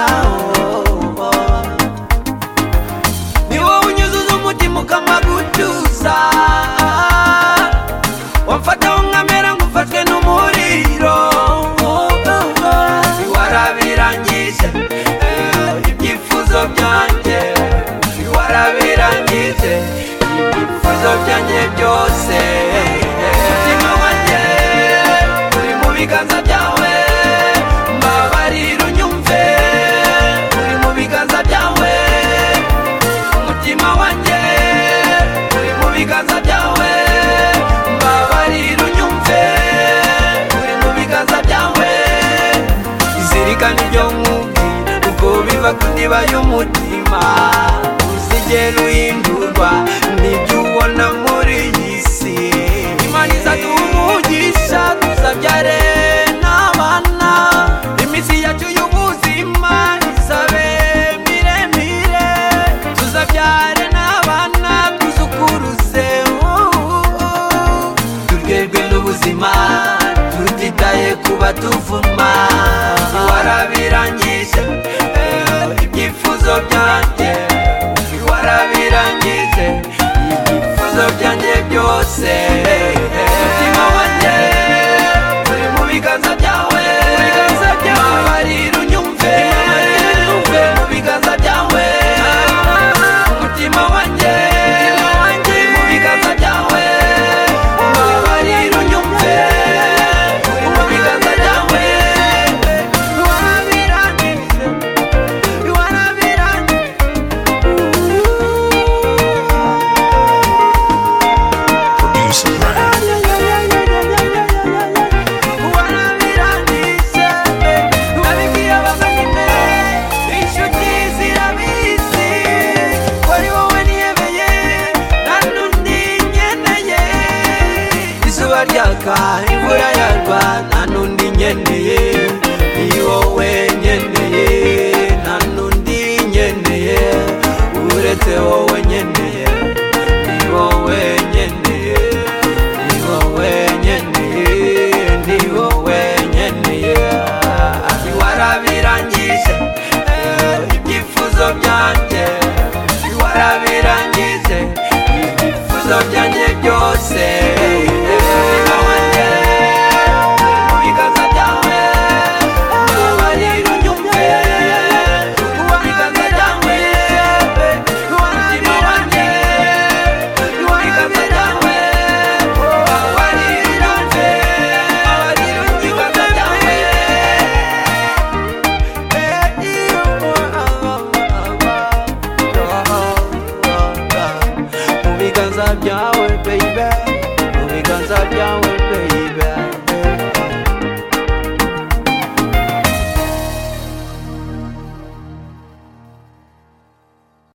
sawa ni wowe unyuzuza umutima ukamagutuza n'umuriro warabirangije eh, ibyifuzo byanjye warabirangije ibyifuzo byanjye byose ndika nivyomubi ukubiva kundiva y'umutima uzijye ruhindurwa ni God. kwaka imvura yarwa nanundi nyeneye iwowe nyeneye nanundi nyeneye uretse wowe nyeneye iwowe nyeneye iwowe nyeneye niwowe nyeneye ati warabirangije eh, ibyifuzo byanjye warabirangije ibyifuzo byanjye byose ibiganza byawe baby mu biganza byawe